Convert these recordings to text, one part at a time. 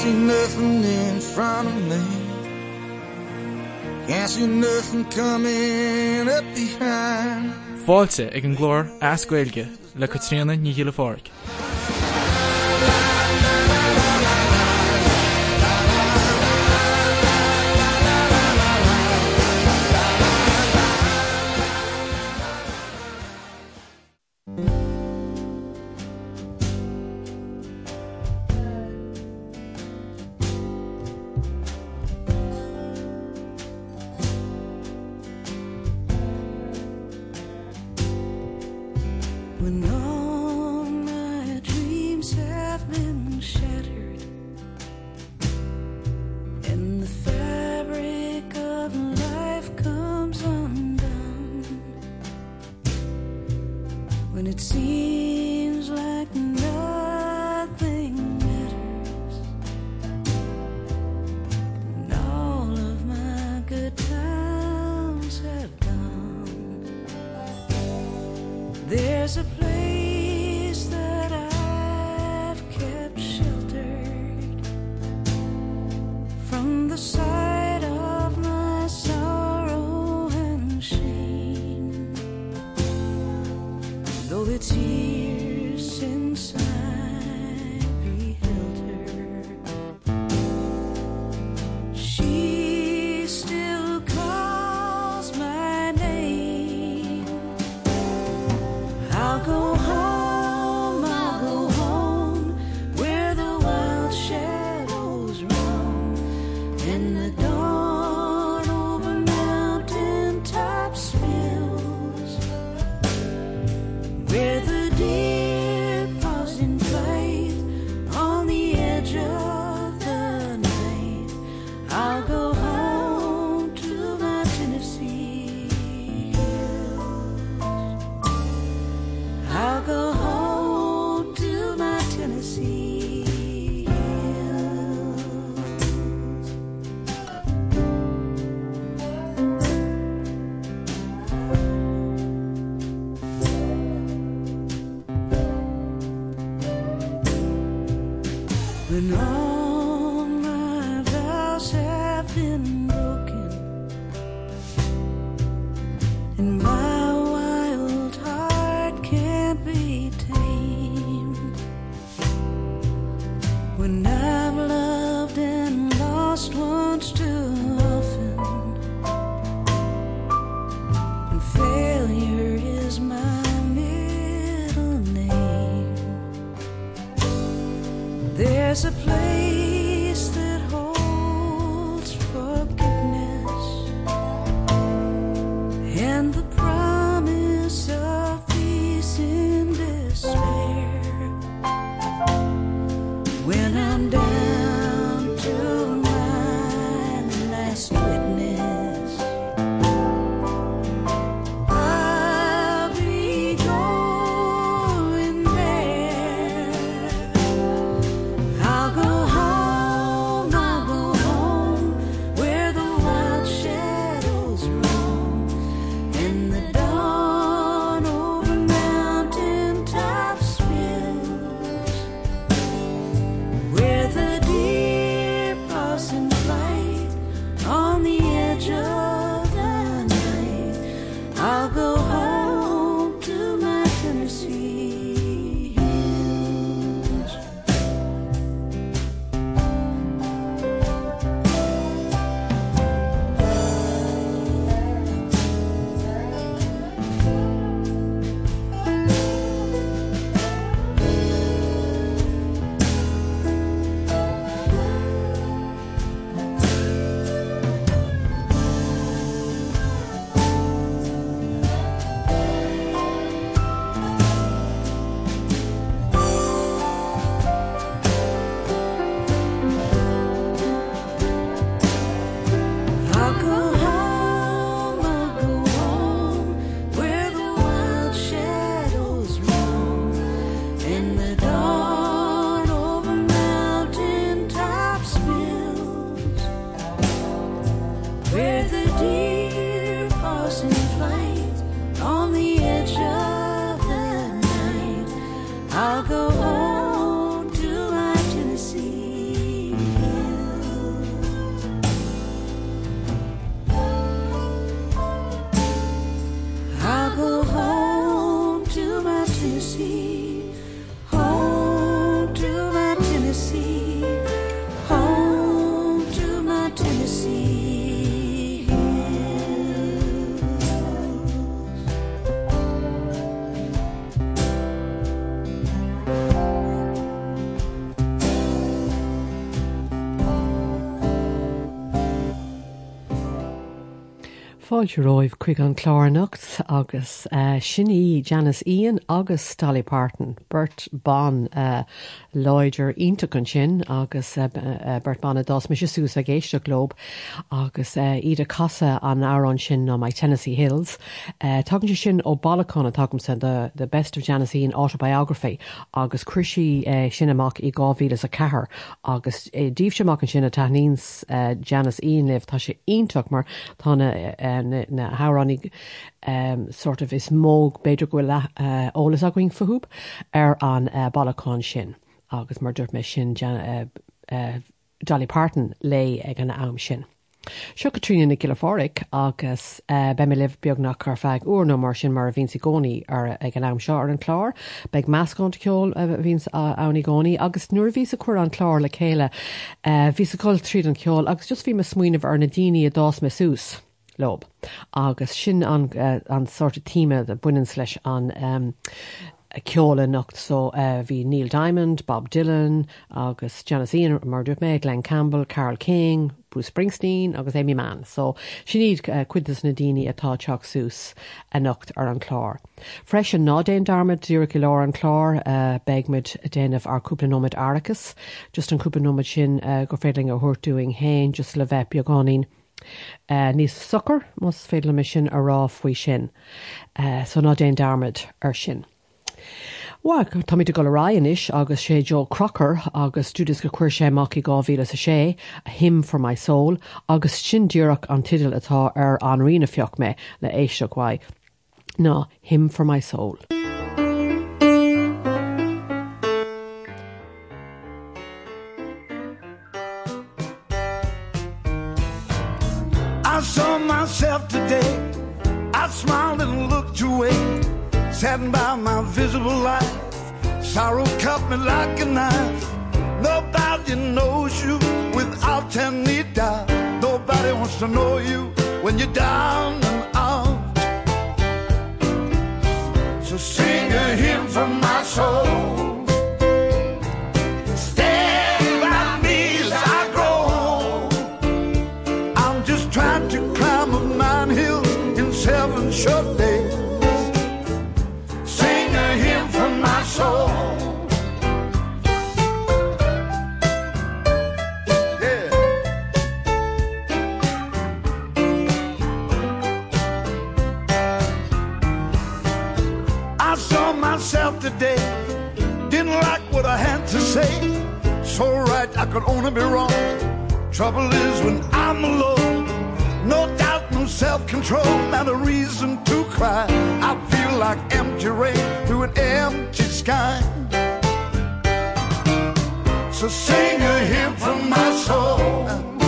see nothing in front of me. Can't see nothing coming up behind. Fáilte ag an glór ascuilge le cotíanana ní hiile fáric. Fáilte roimh chuig an chlánacht agus uh, sinní Janis Ian agus Dolly Parton, Bert ban uh, Lloidir ionach an sin agus uh, uh, Bert banna dos me sús a géiste glob agus uh, iad a casa an árán sin á mai Tennessee Hills. Uh, Tugann se sin ó Balacán a tagm san the, the best of Janis Ian autobiography agus cruisi uh, sin amach i gáhílas a cehar agus uh, díobh semach an sin a taníns uh, Janis Ian leh tá sé ionach mar tána uh, na, na hárannig um, sort of is móg beidir go le uh, ólas aing faúb ar an uh, balachán sin. Agus mar dúirt me sin uh, uh, Dolly Parton lei ag an am sin. Seo go trína na gileáric agus uh, be me leh beagnach chu feig úna mar sin mar a vín gcóí ar ag an am seo ar an chlár, beag meascán ceol a víns annig gcóí, agus nuair ví a chuir an chlár le chéile. Ví a coil tríd an ceol, agus just bhí me smuoineh ar na daine a dás me sús. Lob agus sin an uh, an sort of tíime a buinen leis an um, ceola so uh, Neil Diamond, Bob Dylan agus Janis Ian mar dúirt méid Glenn Campbell, Carole King, Bruce Springsteen agus Aimee Mann, so sin iad uh, cuidas na daine atá teach sús a nacht ar an chlár. Freis an nádéon darmad dúra go leir an chlár uh, beigmid déanamh ar cúplanóid Arachas, just an cúplanóid sin uh, go féling a thuirtúing héin just le bheith beagáín. Uh, níos sucr mas féle me sin a rá faoi sin, so ná déon darmid ar sin. Wa táid go raanis agus sé Joe Cocker agus studis go chuir sé mac i gáhíle a sé a hymn for my soul agus sin dúach an tidal atá ar an rina fioch me le éisteachhaid. ná hymn for my soul. Myself today. I smiled and looked away, saddened by my visible life. Sorrow cut me like a knife. Nobody knows you without any doubt. Nobody wants to know you when you're down and out. So sing a hymn from my soul. I could only be wrong. Trouble is when I'm alone, no doubt, no self control, not a reason to cry. I feel like empty rain through an empty sky. So sing a hymn from my soul.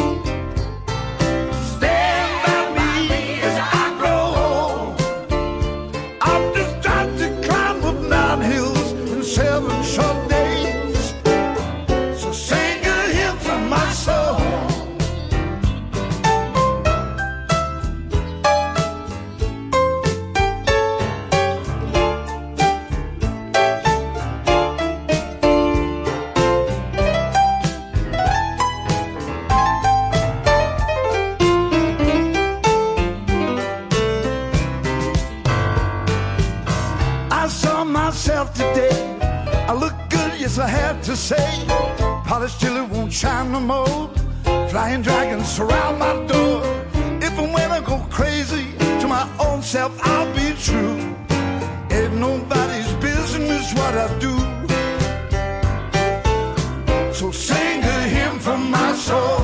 I'll be true. Ain't nobody's business what I do. So sing a hymn from my soul.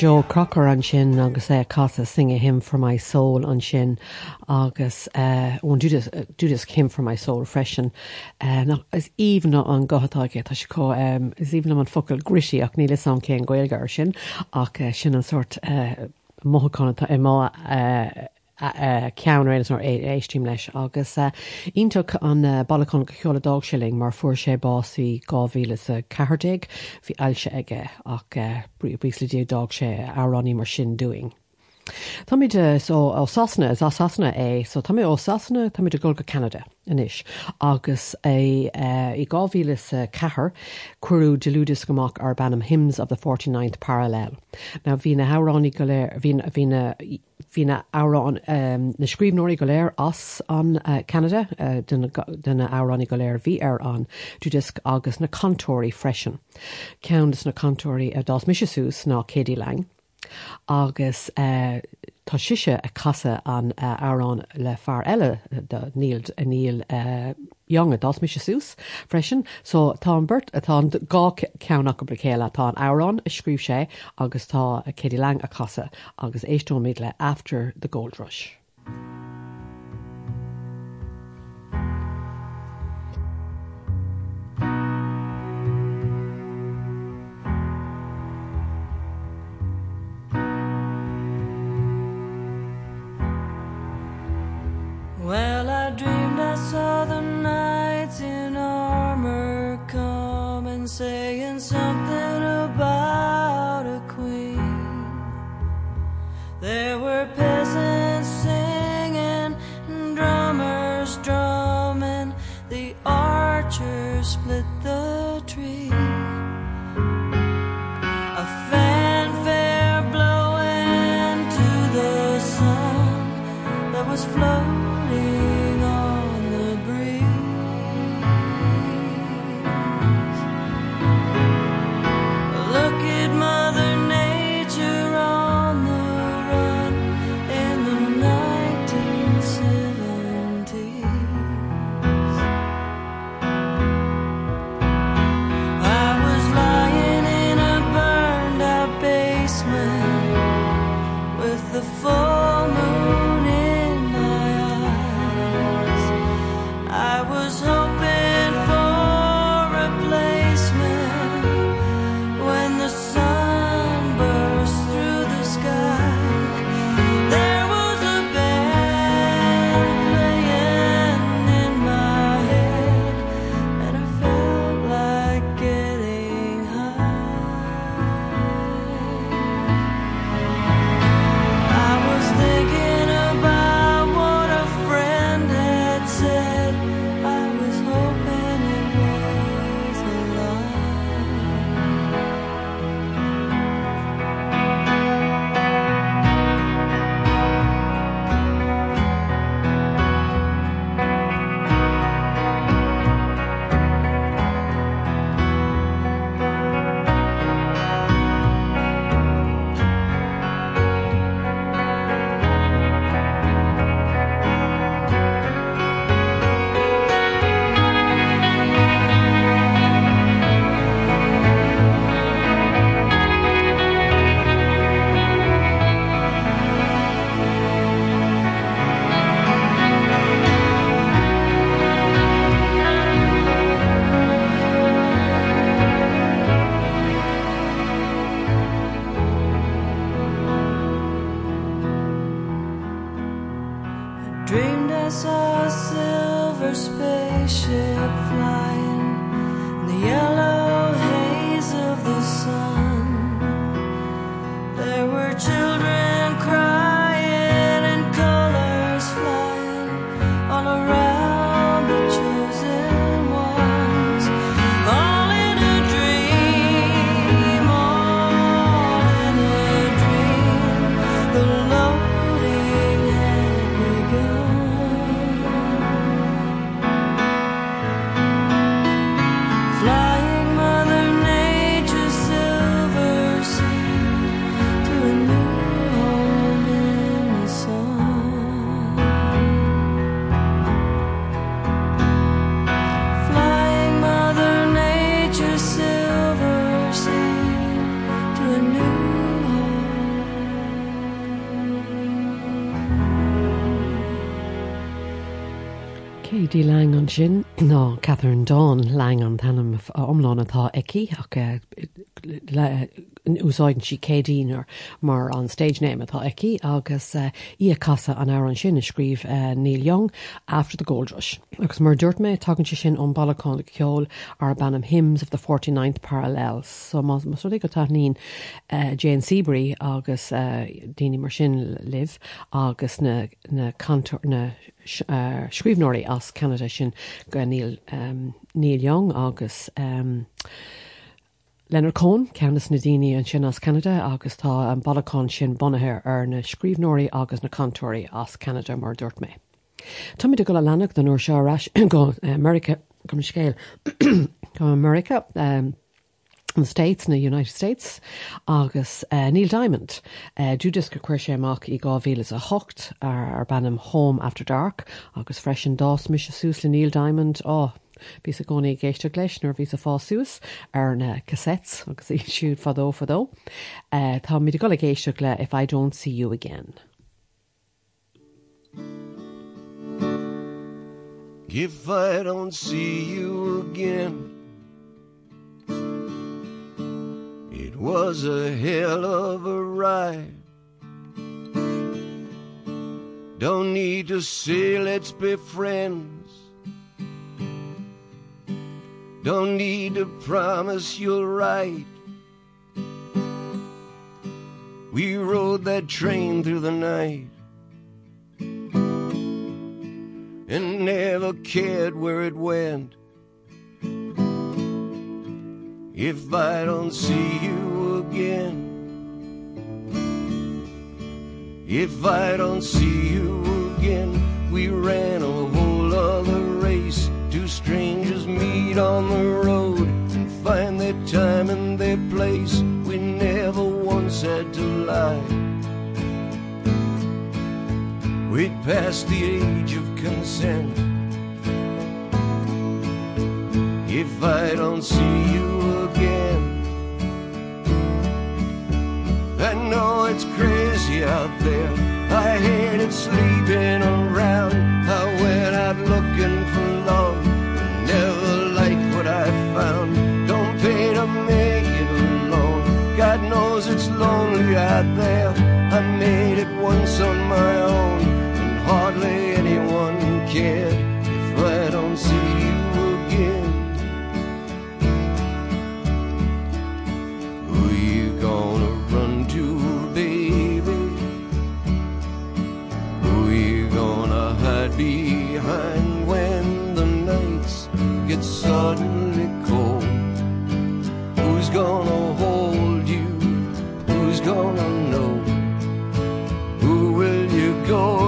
Joe Cocker an sin agus eh, é casa sing a hymn for my soul an sin agus eh, ón dúdas eh, hymn for my soul freisin is even an gohatáige tá se có is even an focail grisí ach níle an cé goilgar sin ach sin an sort móánta i má cean réidir nó éistím leis agus ionach an ballachán go cheola dag silling mar fuair sé báí gáhíle a cehardéig hí eilse aige ach uh, brísle dé dag sé árání mar sin doing. Tá mí ó sasna is asasna é, so tá ó sasna tá mid go go Canada inis agus é i gáhílas cehar cuaú deúdas gomach ar bannam hymns of the 49th parallel. Na hí na háránnig go léir hína árán um, na scríbnóirí go léir as an uh, Canada uh, duna áránnig go léir bhí ar an dúdisc agus na cantóirí freisin. Ceannas na cantóirí a dás misisiús ná cédí lein. Agus uh, tá siise a casa an uh, árán le far eile níl a níl jonge das mis sús freisin, so tá an burt atá gá ceannach go bricéile tá an árán a scríb sé agus tá a cédí le a casa agus éistóméid le after the Gold Rush. Well, I dreamed I saw the knights in armor come and saying something about a queen. There were peasants with sin ná Catherine Dawn lang an tanm omláin atá eici ach eh, le- úsáidn si cédíar mar an stage name atá eici agus í casa an áir an sin a scríb eh, Neil Young after the Gold Rush. Agus mar dúirt mé tugann si sin an balachán le ceol ar bannam hymns of the 49th parallels. So mas go tanín uh, Jane Siberry agus uh, daine mar sin liv agus na, cantor na uh, scríbnóirí as Canada sin go Neil, um, Neil Young agus um, Leonard Cohen ceannas na daine an sin as Canada agus tá an balachán sin bonathe ar na scríbnóirí agus na cantóirí as Canada mar dúirt mé. Tá mí go le lenach den nuair seráis go America go scéil go America um, an States na United States agus uh, Neil Diamond uh, dúdas go chuir sé amach i a hocht ar, ar bannam Home After Dark agus freisin dás mis a sús le Neil Diamond á. Bhí a gcónaí géiste leis nar ví a fáús ar na cassettes agus i siúd fadó fadó. Uh, tá mí go le géisteach le if I don't see you again. If I don't see you again, it was a hell of a ride. Don't need to say let's be friends. Don't need to promise you'll write. We rode that train through the night. and never cared where it went. If I don't see you again, if I don't see you again, we ran a whole other race. Two strangers meet on the road and find their time and their place. We never once had to lie. We'd past the age of consent. If I don't see you again, I know it's crazy out there. I hated sleeping around. I went out looking for love, lonely out there. I made it once on my go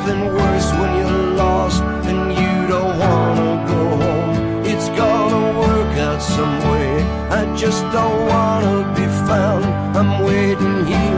nothing worse when you're lost and you don't wanna go home. It's gonna work out some way. I just don't wanna be found. I'm waiting here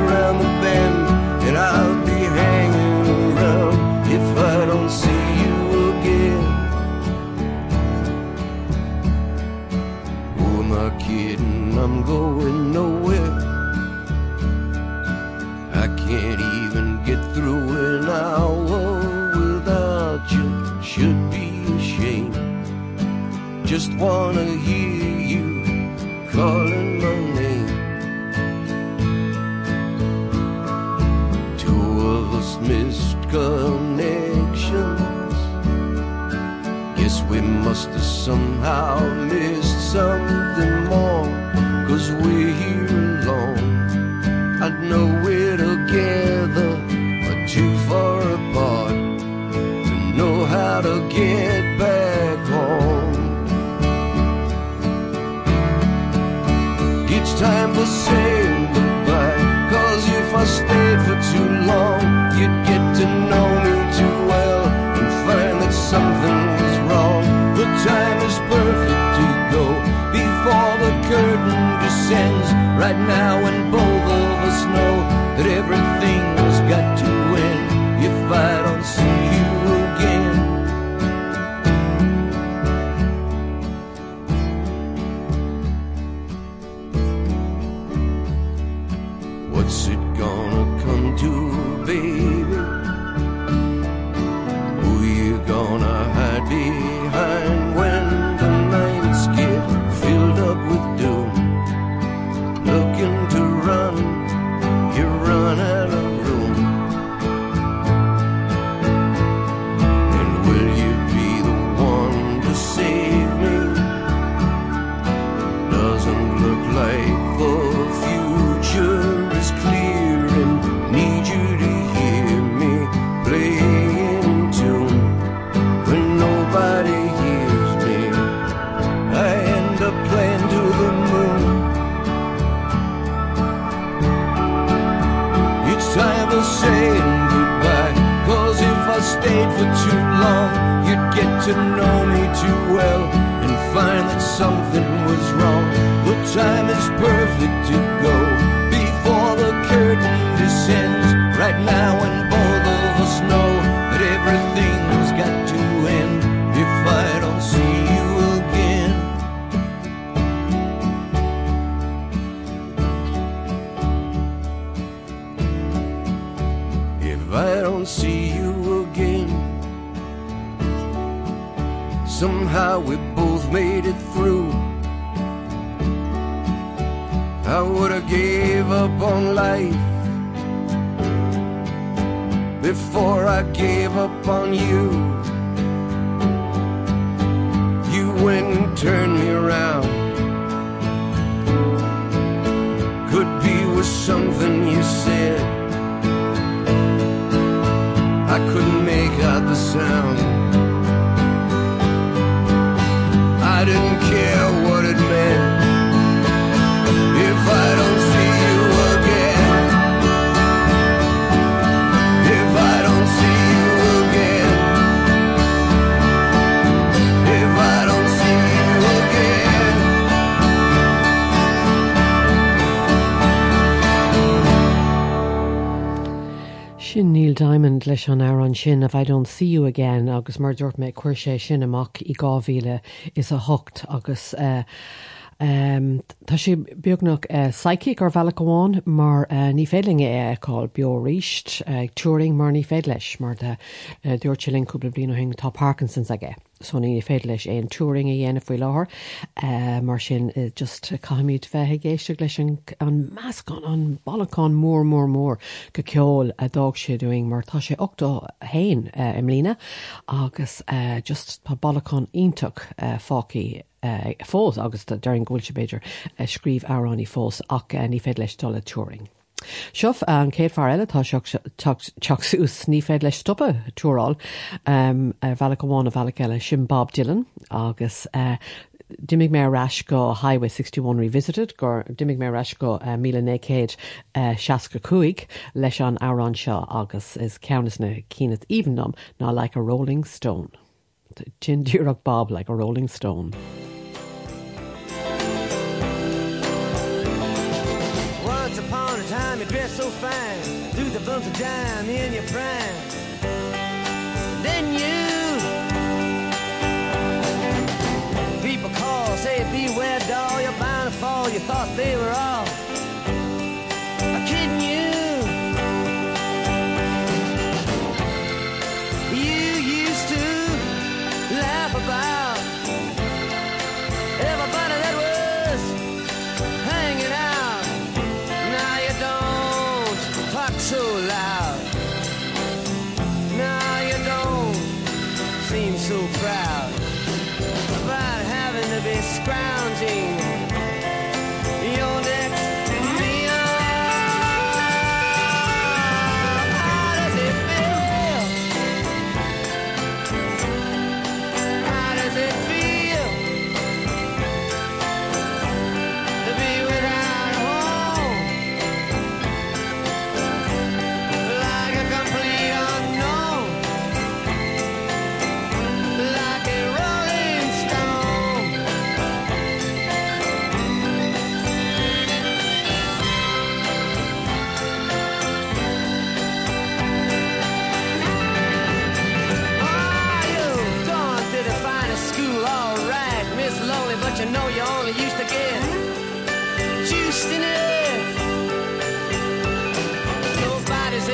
wanna hear you calling my name. Two of us missed connections. Guess we must have somehow missed something more. Up on life before I gave up on you. You went Neil Diamond leis an air an sin a bheith don see you again agus mar dúirt mé cuair sé sin amach i gáhíle is a hocht agus uh, Um, tá sé beagnach uh, psychic ar bhela goháin mar uh, ní féling é agáil bio ríist ag uh, túring mar ní féad leis mar de uh, dúirtilinn cúpla blin hin tá Parkinsons aige. So ní féad leis é an túring a dhéanana faoi láthir uh, mar sin uh, just caiimiid bheitthe géiste leis an, meascán an ballachán mór mór mór go ceol a dag sé doing mar tá sé 8 hain uh, im lína agus just tá ballachán ítach uh, fácií uh, fós agus dearing ghúil se beidir uh, scríb árán í fós ach uh, ní féad leis dola túring. Seof an céad far eile ní féad leis stoppa túráil um, ar bhela go bháin a bhela eile sin Bob Dylan agus uh, Dimig mé ras go Highway 61 Revisited gur dimig mé ras go uh, míle nécéid uh, seaca cuaig leis an árán seo agus is ceannas na cíad evennom ná like a Rolling Stone. Tin dúach Bob like a Rolling Stone. Dime in your prime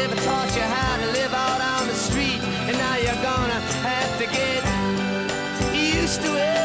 ever taught you how to live out on the street. And now you're gonna have to get used to it.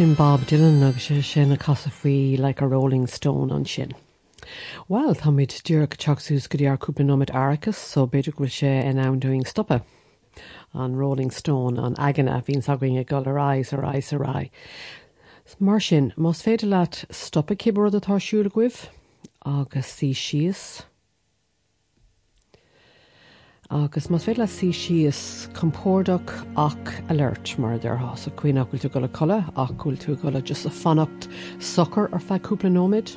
Sin Bob Dylan agus sé sin a casa faoi le a Rolling Stone an sin. Well tá míid dúach teachsús go dtíar cúpla nóid airachas so beidir go sé an andoing stoppa an Rolling Stone an aganna hín sagoing a go aráis ar ais ará. Mar sin más féidir leat stoppa cibbar atásúla goibh agus sí sios. Agus mas fé le sí sios compórdach ach alert mar d has a cuioinachúil tú go le cholle achúil tú go le just a fannacht soccer ar feúpla nóid.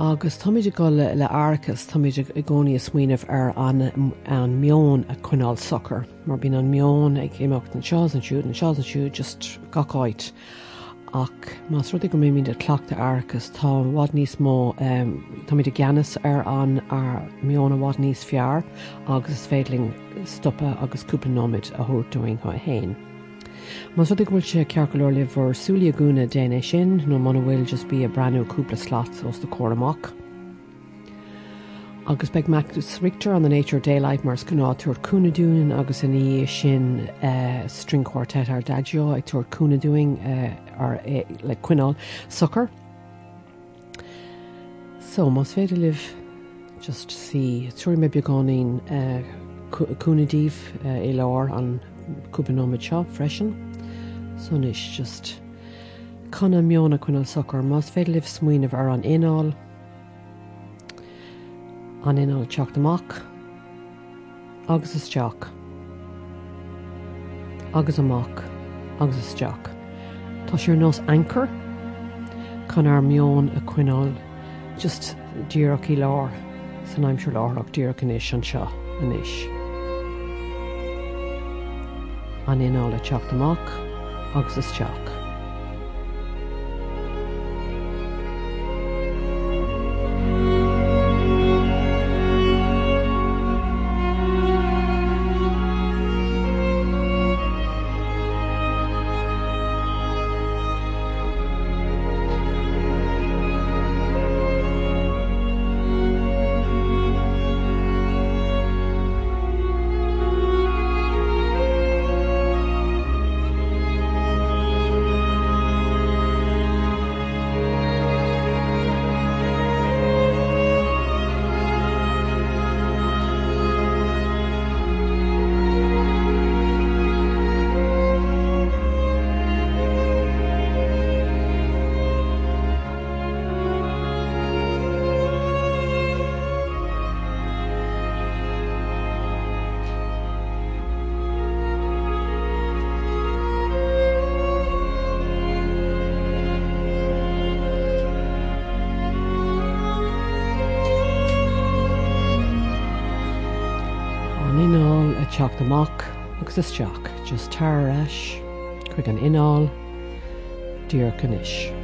Agus táidir go le le airchas táidir i gcóí smuoineh ar an an mion a chuinál soccer, mar bín an mion ag éimecht an seás an siúd an seás an siú just gaáid. Ach más rud go mé mín de chclaachta airchas tá bhád níos mó um, Tá mí de gceannas ar an ar mionna bhád níos fear agus is féidling stoppa agusúpla nóid a thuúing chu héin. Mas rud bhfuil sé cearcolóir le bhar súlia gúna déine sin nó man bhfuil just bí a breú cúpla slat os de choramach. Agus beag meachús Richter an the Nature Daylight mars gná túirúna dún agus in í sin uh, string quartet ar dadio ag túirúna doing uh, ar uh, le cuiál sucker. So más féidir liv just si túir mé beáín cúnadíh é leir an cúpanóid seo freisin, son is just chuna mionna chuinál sucker, más féidir liv smuoineh ar an ináil, an inál teach amach. Agus is teach. Agus amach. Agus is teach. Tá siú nás anchor? Chun ar mion a cuiáil just ddíach í lár san aimim siú lárach ddíach inis an seo inis. An ináil a teach amach agus is agus is teach just tar eis chuig an ináil dír canis.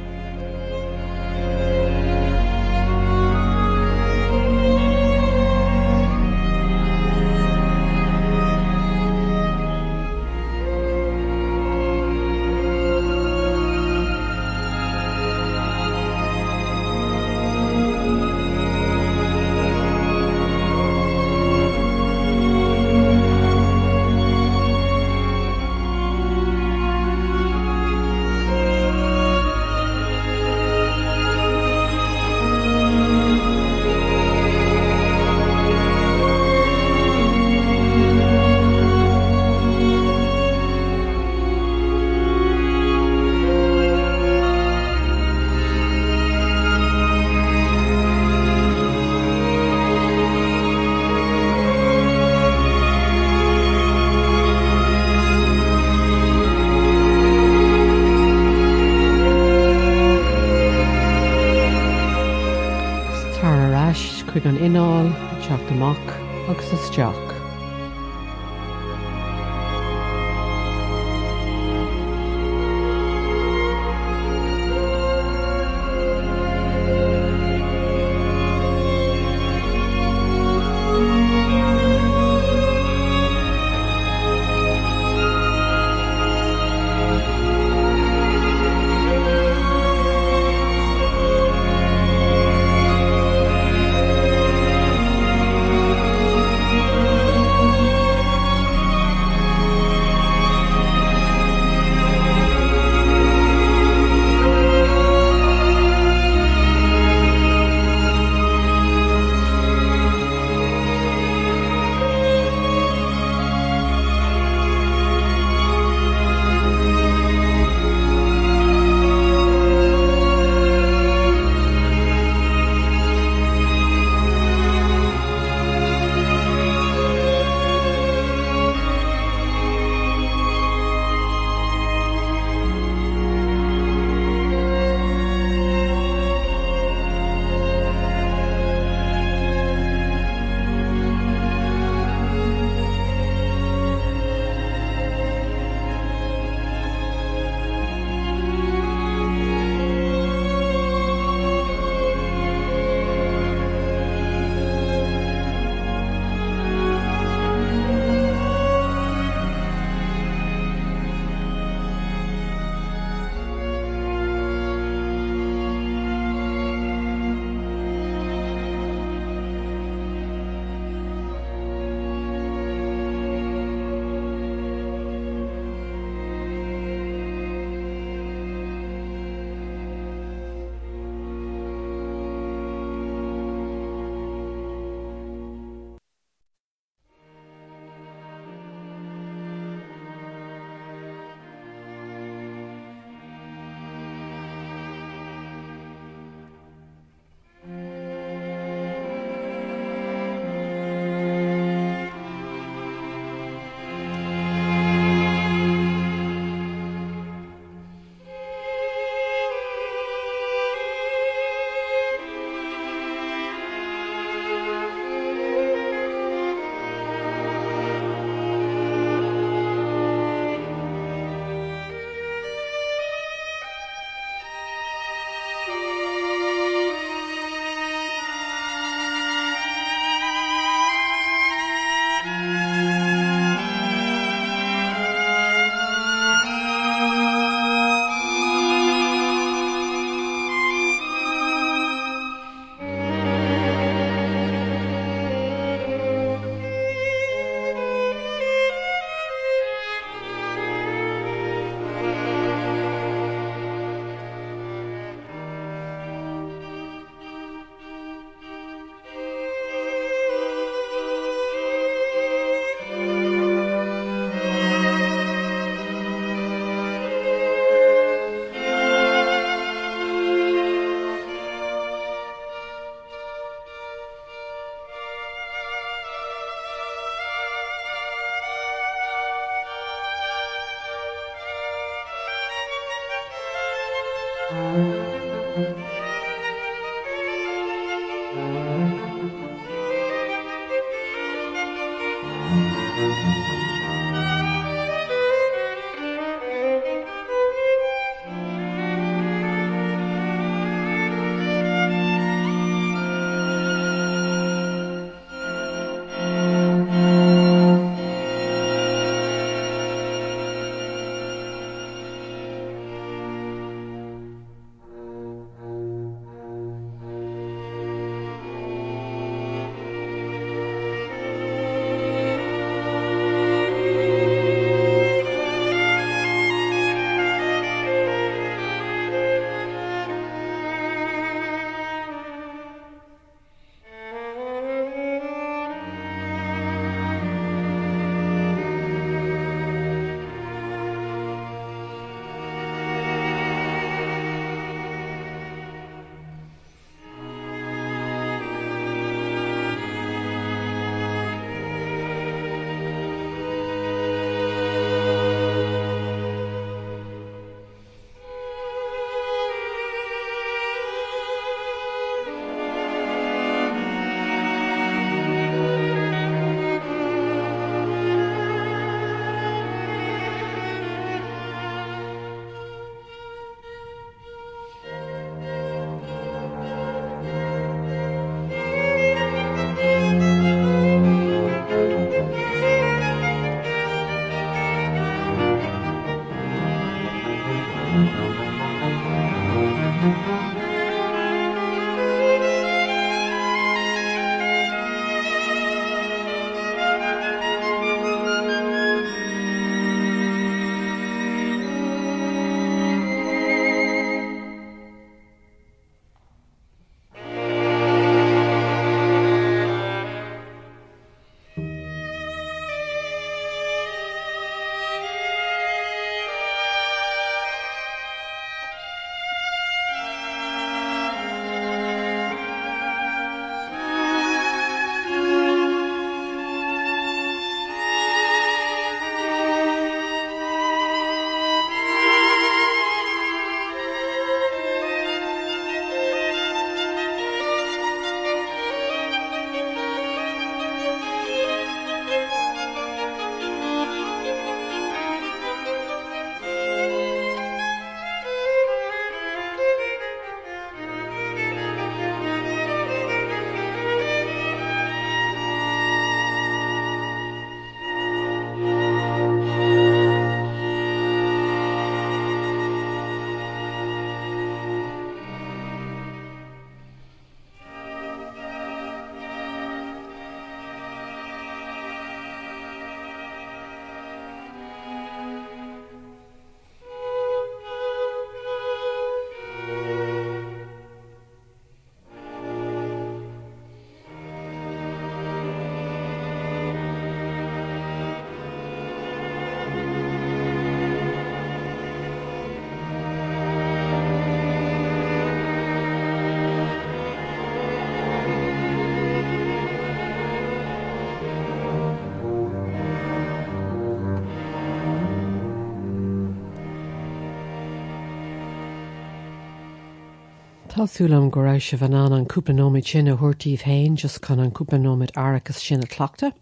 Tásúlam go raibh se bhan an an cúpanóid sin a thuirtíomh hain just chun an cúpanóid arachas sin a cleachta.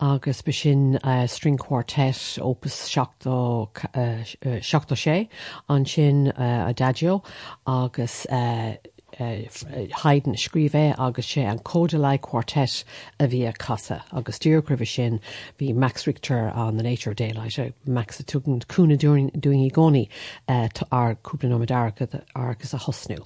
agus be sin uh, string quartet opus 16 sé an sin uh, a dadio agus uh, Haydn scrívé agus sé an quartet a bhí a casa agus dúrcrih sin Max Richter an the Nature of Daylight sé Max tugan cúna doing i gcóí ar cúplanóidarcha agus a hosnú.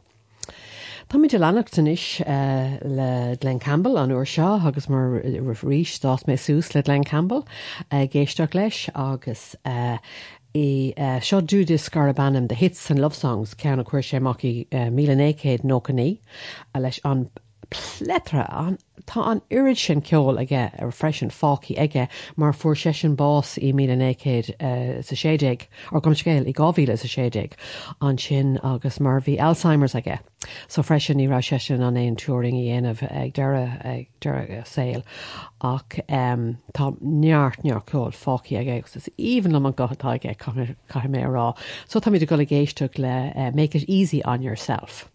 Tá mí de lenachtain is uh, le Glen Campbell an uair seo agus mar ríis dás mé sús le Glen Campbell uh, géisteach leis agus uh, i uh, seo dúdis gar a bannam de hits an love songs cean a chuir sé mac i uh, mílécéad nócaní a leis an pletra an tá an irid sin ceol aige ar freisin fáí aige mar fuair sé sin bás i mí écéid sa séideig ar gom scéil i gáhíle sa séideig an sin agus mar bhí Alzheimer's aige. So freisin ní ra sé sin an éon túring i dhéanamh ag deire ag deire saoil ach um, tá neart near ceil fáí aige agus is even am an gotá aige cai mé rá. So tá mí go géisteach le uh, make it easy on yourself.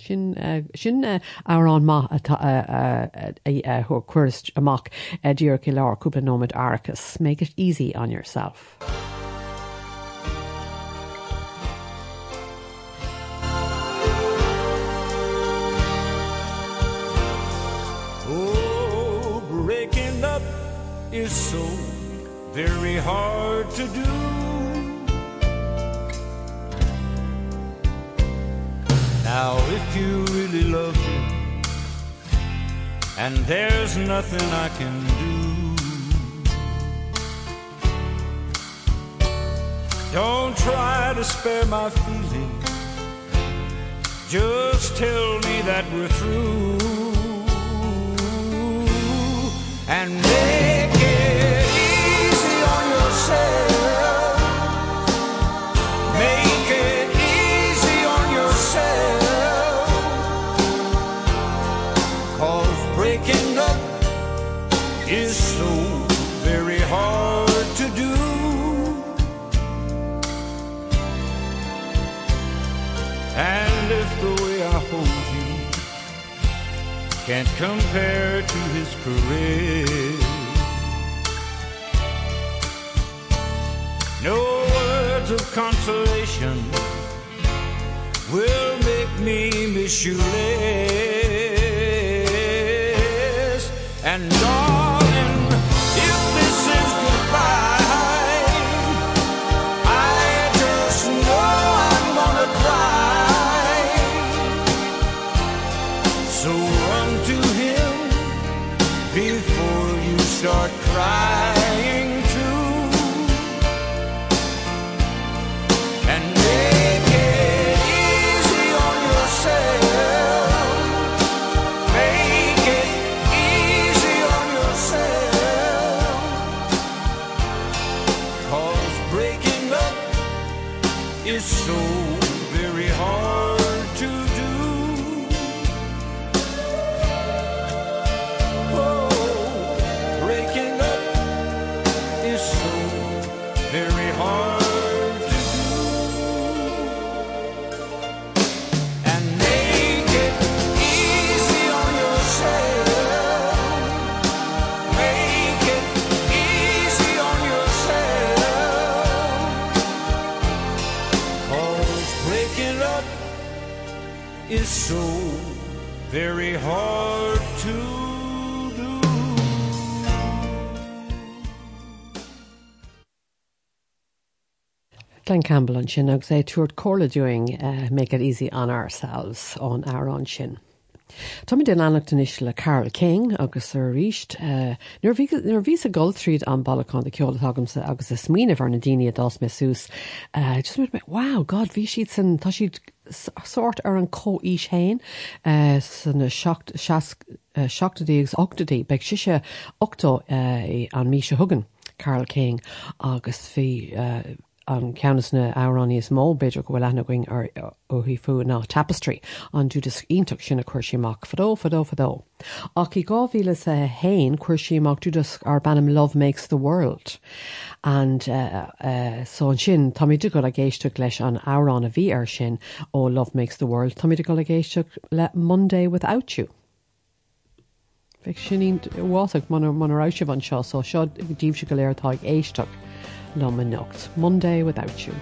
Sin uh, sin árán uh, má thu uh, cuiist amach dúr go leir cúpla nóid arcas. Make it easy on yourself. Oh, breaking up is so very hard to do. Now, if you really love me, and there's nothing I can do, don't try to spare my feelings. Just tell me that we're through and make can't compare to his career No words of consolation will make me miss you less. And darling, is so so very hard to do. Glen Campbell an sin agus é túirt chola doing uh, make it easy on ourselves ón árán sin. Mí den annachtain is le Carole King agus ar ríist uh, nuair ví a Goldstreet an ballán de ceola agamsa agus is smíine bhar na daine dás me sús. Uh, just me wow, God bhí siad san tá siad sort ar an cóís héin uh, san seachtadígus 8tadaí beag siise 8 uh, an mí se thugan Carole King agus uh, an ceannas na árán níos mó beidir go bhfuil lena going ar ó hí fu ná tapestry an dúdas ionach sinna chuirsíach fadó fadó fadó. Ach i gáhíle a hain chuirsíach dúdas ar bannam Love Makes the World. And uh, uh, so an sin táidir go a géisteach leis an árán a bhí ar sin ó Love Makes the World, táidir go a géisteach le Monday without you. Bhíh sin bháach man manráise an seo so seo ddíobh se go léirtá éisteach le man nocht. Monday without you.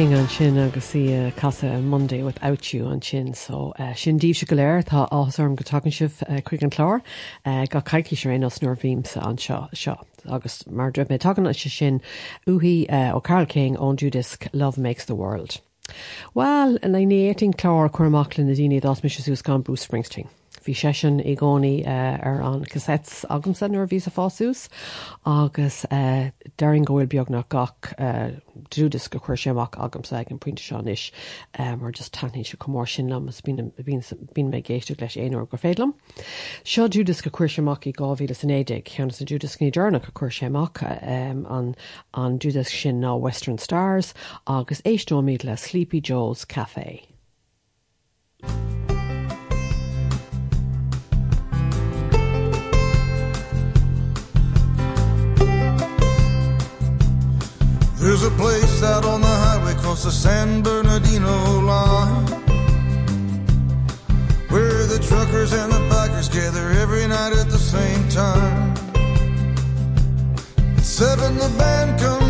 King an sin agus í uh, casa an Monday without you an sin so uh, sin díobh se go léir tá áharm go tagan sih uh, chuig an chlár ga caiici sé réon os nuair bhímsa an seo seo agus mar drib mé tagan se sin uhí uh, ó Carole King ón dúdisc Love Makes the World. Well, na néting chlár chuachlan na daine dás mis sús gan Bruce Springsteen. Bhí sé sin i gcónaí uh, ar an cassettes agamsan ar ví a fáús agus deing ggóil beag nach gach dúdas go chuir séach agamsa ag an puinte seán is uh, mar just tanní se commór sin lemas bín mé géiste leis éonú go félam. Seo dúdas go chuir séach i gáhíle san éidir cheanna sa dúdas ní dearna go chuir séach an, dúdas sin ná Western Stars agus éistómíid le Sleepy Joe's Café. There's a place out on the highway across the San Bernardino line where the truckers and the bikers gather every night at the same time. At seven, the band comes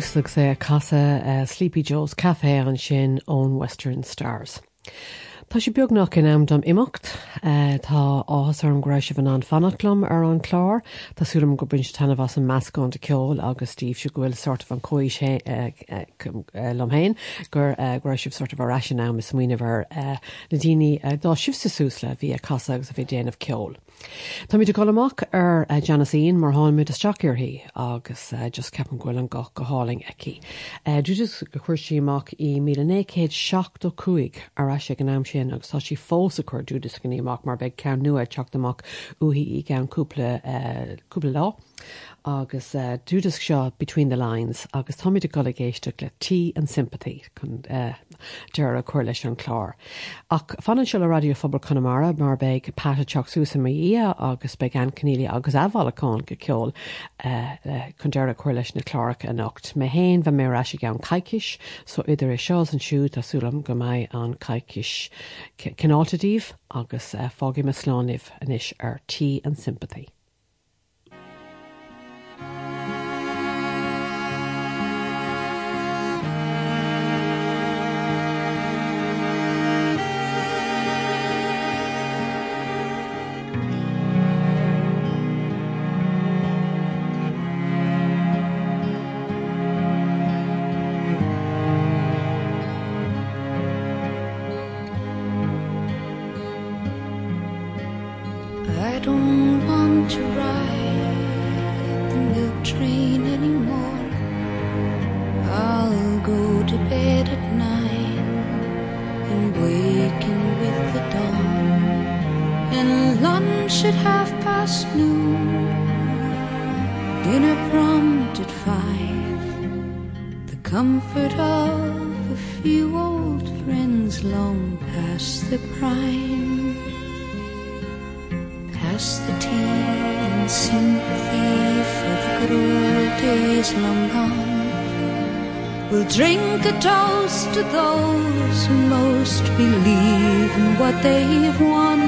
Sin brúsach sé casa uh, Sleepy Joe's Cafe an sin ón Western Stars. Tá sé beagnach in amdom imimecht uh, tá áhas ar an gréisih an an fannachlumm ar an chlár, Tásúlam go brin tanna bhas an meascán de ceol agus tíh se gohfuil sort an coi sé lomhéin gur gréisih sort of arráisi ná is muoinehar na daine dá sib sa súsla bhí a casa agus a bhí déanamh ceol. Tá mí goach ar uh, Janasíon mar háin mu isteachirthaí agus uh, just ceapan ghfuil an gach go háling eici. Uh, Dúidir go chuir síach i mí nécéad seach do cuaig ar se an am sin agus tá si fós a chuú discinníach mar beh cean nua teach amach uhíí gan cúplaúpla eh, lá. Agus uh, dúdas seo between the lines agus táid a goligéiste le tí an sympathy chun uh, dear a chuir leis an chlár. Ach fanan se le radio fphobal Conamara mar beag pata teach súsa mé í agus be an cníile agus ahhaáán go ceol uh, uh, chun dear a chuir leis na chláracha a nocht. mé héin bheit mé se gan caiiciis so idir is seás an siút a súlam go maiid an caiiciis cináltadíh agus uh, fági me sláineh inis ar tí an sympathy. The tea and sympathy for the old days long gone. We'll drink a toast to those who most believe in what they've won.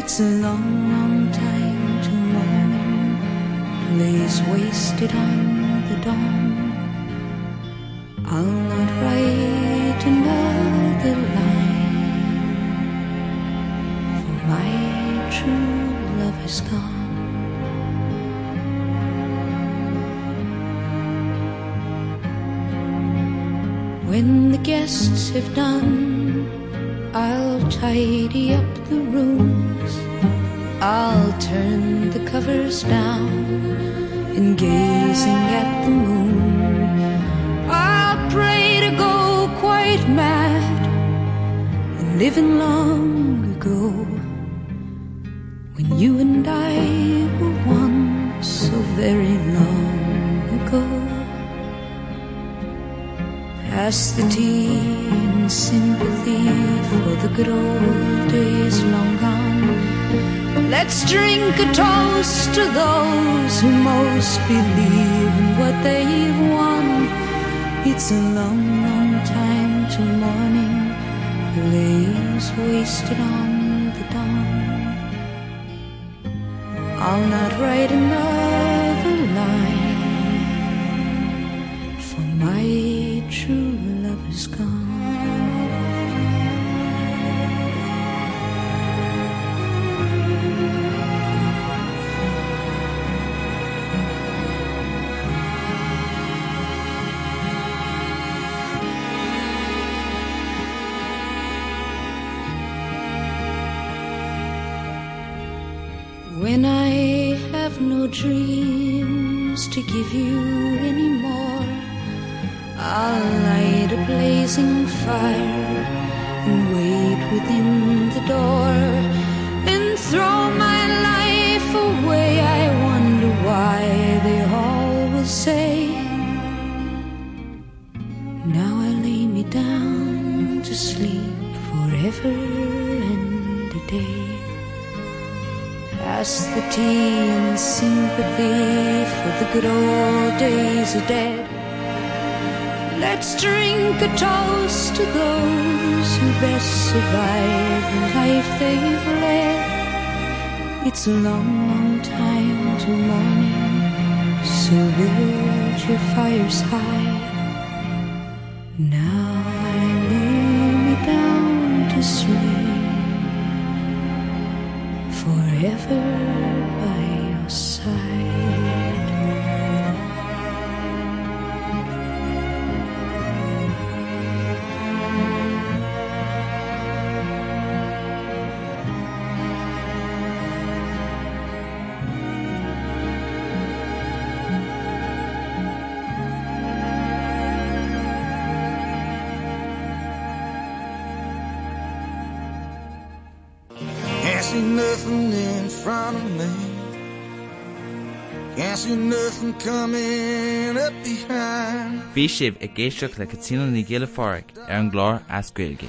It's a long, long time till morning lays wasted on the dawn. Is gone. When the guests have done, I'll tidy up the rooms. I'll turn the covers down and gazing at the moon. I'll pray to go quite mad and living long ago when you and I were one so very long ago. Pass the tea sympathy for the good old days long gone. Let's drink a toast to those who most believe in what they've won. It's a long, long time till morning lays wasted on I'll not write another When I have no dreams to give you anymore, I'll light a blazing fire and wait within the door and throw my life away. I wonder why they always say, Now I lay me down to sleep forever and a day. Pass the tea and sympathy for the good old days are dead. Let's drink a toast to those who best survive the life they've led. It's a long, long time to morning, so build your fires high. Now I lay me down to sleep forever by your side. Bhí sibh ag géisteach le catína ní ggéile fáric ar an glár ascuilge.